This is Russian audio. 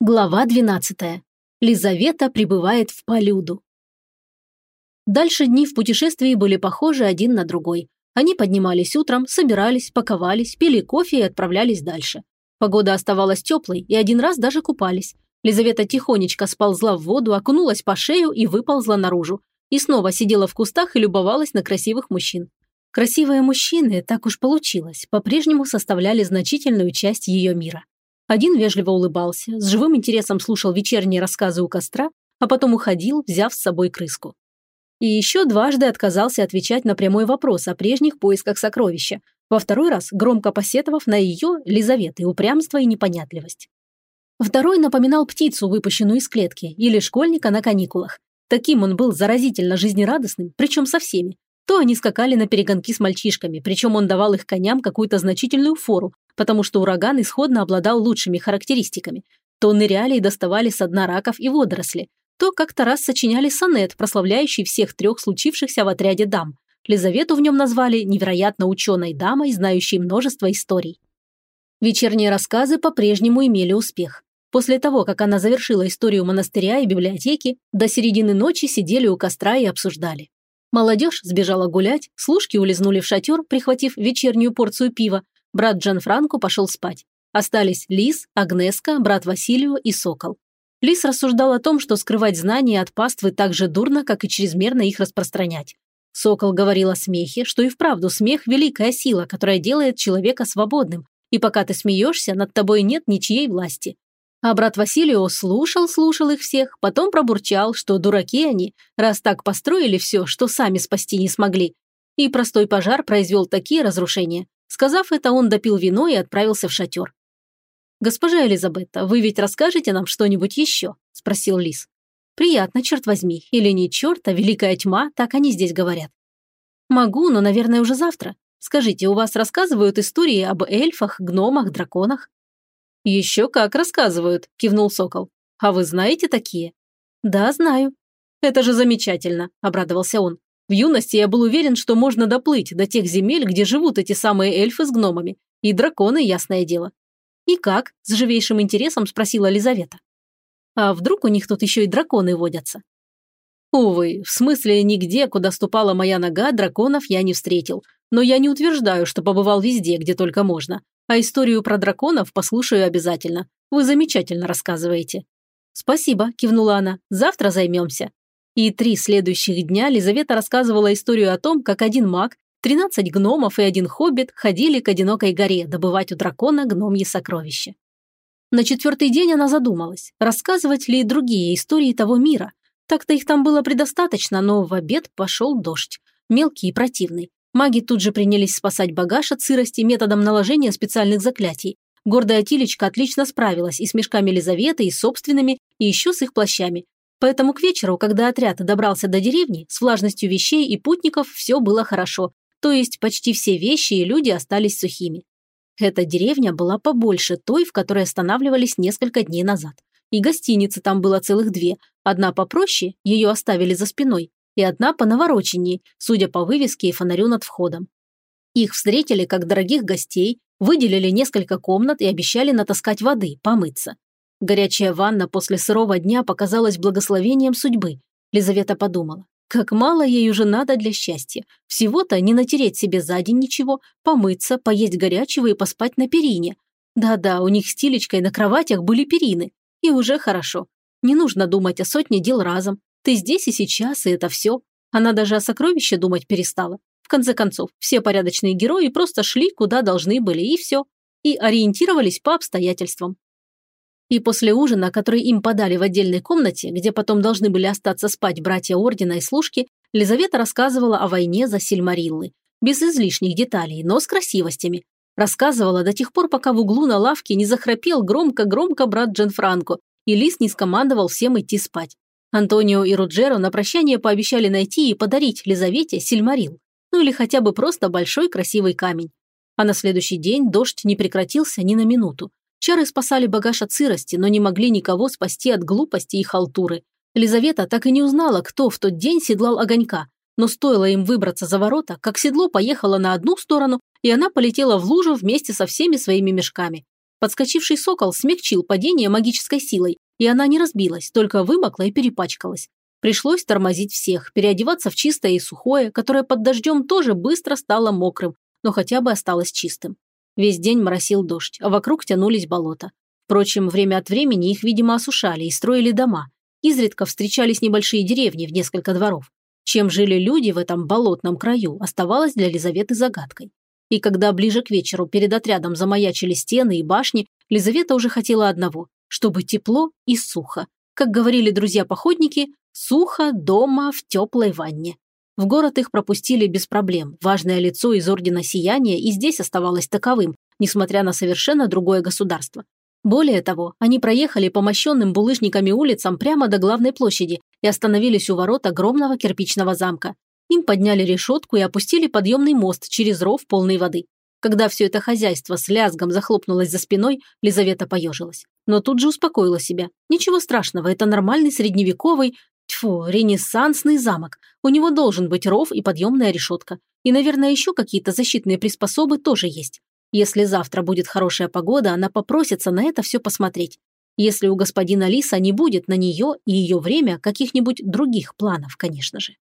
Глава 12. Лизавета прибывает в Полюду. Дальше дни в путешествии были похожи один на другой. Они поднимались утром, собирались, паковались, пили кофе и отправлялись дальше. Погода оставалась теплой, и один раз даже купались. Лизавета тихонечко сползла в воду, окунулась по шею и выползла наружу. И снова сидела в кустах и любовалась на красивых мужчин. Красивые мужчины, так уж получилось, по-прежнему составляли значительную часть ее мира. Один вежливо улыбался, с живым интересом слушал вечерние рассказы у костра, а потом уходил, взяв с собой крыску. И еще дважды отказался отвечать на прямой вопрос о прежних поисках сокровища, во второй раз громко посетовав на ее, Лизаветы, упрямство и непонятливость. Второй напоминал птицу, выпущенную из клетки, или школьника на каникулах. Таким он был заразительно жизнерадостным, причем со всеми. То они скакали на перегонки с мальчишками, причем он давал их коням какую-то значительную фору, потому что ураган исходно обладал лучшими характеристиками. То ныряли и доставали со дна раков и водоросли, то как-то раз сочиняли сонет, прославляющий всех трех случившихся в отряде дам. Лизавету в нем назвали невероятно ученой дамой, знающей множество историй. Вечерние рассказы по-прежнему имели успех. После того, как она завершила историю монастыря и библиотеки, до середины ночи сидели у костра и обсуждали. Молодежь сбежала гулять, служки улизнули в шатер, прихватив вечернюю порцию пива, Брат Джан Франко пошел спать. Остались Лис, Агнеска, брат Василио и Сокол. Лис рассуждал о том, что скрывать знания от паствы так же дурно, как и чрезмерно их распространять. Сокол говорил о смехе, что и вправду смех – великая сила, которая делает человека свободным, и пока ты смеешься, над тобой нет ничьей власти. А брат Василио слушал, слушал их всех, потом пробурчал, что дураки они, раз так построили все, что сами спасти не смогли. И простой пожар произвел такие разрушения, Сказав это, он допил вино и отправился в шатер. «Госпожа Элизабетта, вы ведь расскажете нам что-нибудь еще?» – спросил Лис. «Приятно, черт возьми. Или не черт, а великая тьма, так они здесь говорят». «Могу, но, наверное, уже завтра. Скажите, у вас рассказывают истории об эльфах, гномах, драконах?» «Еще как рассказывают», – кивнул Сокол. «А вы знаете такие?» «Да, знаю». «Это же замечательно», – обрадовался он. В юности я был уверен, что можно доплыть до тех земель, где живут эти самые эльфы с гномами. И драконы, ясное дело. «И как?» – с живейшим интересом спросила Лизавета. «А вдруг у них тут еще и драконы водятся?» Увы, в смысле нигде, куда ступала моя нога, драконов я не встретил. Но я не утверждаю, что побывал везде, где только можно. А историю про драконов послушаю обязательно. Вы замечательно рассказываете. Спасибо, кивнула она. Завтра займемся. И три следующих дня Лизавета рассказывала историю о том, как один маг, 13 гномов и один хоббит ходили к одинокой горе добывать у дракона гномьи сокровища. На четвертый день она задумалась, рассказывать ли другие истории того мира. Так-то их там было предостаточно, но в обед пошел дождь, мелкий и противный. Маги тут же принялись спасать багаж от сырости методом наложения специальных заклятий. Гордая Тилечка отлично справилась и с мешками Лизаветы, и собственными, и еще с их плащами, Поэтому к вечеру, когда отряд добрался до деревни, с влажностью вещей и путников все было хорошо, то есть почти все вещи и люди остались сухими. Эта деревня была побольше той, в которой останавливались несколько дней назад. И гостиницы там было целых две. Одна попроще, ее оставили за спиной, и одна по навороченней, судя по вывеске и фонарю над входом. Их встретили как дорогих гостей, выделили несколько комнат и обещали натаскать воды, помыться. Горячая ванна после сырого дня показалась благословением судьбы. Лизавета подумала, как мало ей уже надо для счастья. Всего-то не натереть себе за день ничего, помыться, поесть горячего и поспать на перине. Да-да, у них с Тилечкой на кроватях были перины. И уже хорошо. Не нужно думать о сотне дел разом. Ты здесь и сейчас, и это все. Она даже о сокровище думать перестала. В конце концов, все порядочные герои просто шли, куда должны были, и все. И ориентировались по обстоятельствам. И после ужина, который им подали в отдельной комнате, где потом должны были остаться спать братья Ордена и служки, Лизавета рассказывала о войне за Сильмариллы. Без излишних деталей, но с красивостями. Рассказывала до тех пор, пока в углу на лавке не захрапел громко-громко брат Джанфранко, и Лис не скомандовал всем идти спать. Антонио и Руджеро на прощание пообещали найти и подарить Лизавете Сильмарил. Ну или хотя бы просто большой красивый камень. А на следующий день дождь не прекратился ни на минуту. Чары спасали багаж от сырости, но не могли никого спасти от глупости и халтуры. Елизавета так и не узнала, кто в тот день седлал огонька, но стоило им выбраться за ворота, как седло поехало на одну сторону, и она полетела в лужу вместе со всеми своими мешками. Подскочивший сокол смягчил падение магической силой, и она не разбилась, только вымокла и перепачкалась. Пришлось тормозить всех, переодеваться в чистое и сухое, которое под дождем тоже быстро стало мокрым, но хотя бы осталось чистым. Весь день моросил дождь, а вокруг тянулись болота. Впрочем, время от времени их, видимо, осушали и строили дома. Изредка встречались небольшие деревни в несколько дворов. Чем жили люди в этом болотном краю, оставалось для Лизаветы загадкой. И когда ближе к вечеру перед отрядом замаячили стены и башни, Лизавета уже хотела одного – чтобы тепло и сухо. Как говорили друзья-походники, сухо дома в теплой ванне. В город их пропустили без проблем. Важное лицо из Ордена Сияния и здесь оставалось таковым, несмотря на совершенно другое государство. Более того, они проехали по мощенным булыжниками улицам прямо до главной площади и остановились у ворот огромного кирпичного замка. Им подняли решетку и опустили подъемный мост через ров полной воды. Когда все это хозяйство с лязгом захлопнулось за спиной, Лизавета поежилась. Но тут же успокоила себя. Ничего страшного, это нормальный средневековый, тьфу, ренессансный замок. У него должен быть ров и подъемная решетка. И, наверное, еще какие-то защитные приспособы тоже есть. Если завтра будет хорошая погода, она попросится на это все посмотреть. Если у господина Лиса не будет на нее и ее время каких-нибудь других планов, конечно же.